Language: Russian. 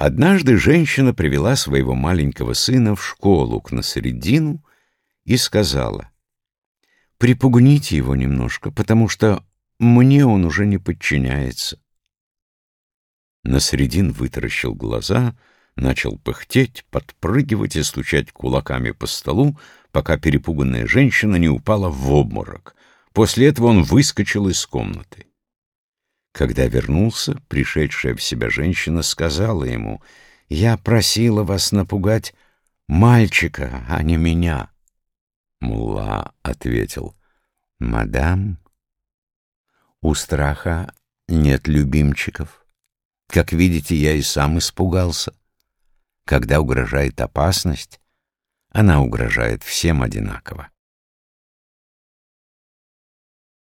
Однажды женщина привела своего маленького сына в школу к Насреддину и сказала, «Припугните его немножко, потому что мне он уже не подчиняется». Насреддин вытаращил глаза, начал пыхтеть, подпрыгивать и стучать кулаками по столу, пока перепуганная женщина не упала в обморок. После этого он выскочил из комнаты. Когда вернулся, пришедшая в себя женщина сказала ему, «Я просила вас напугать мальчика, а не меня». Мулла ответил, «Мадам, у страха нет любимчиков. Как видите, я и сам испугался. Когда угрожает опасность, она угрожает всем одинаково.